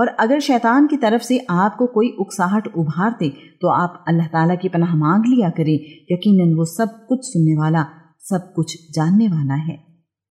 और अगर शैतान की तरफ़ से आपको कोई उकसाहट उभार दे तो आप अल्लाह ताला की पनाह मांग लिया करें। यकीनन वो सब कुछ सुनने वाला, सब कुछ जानने वाला है।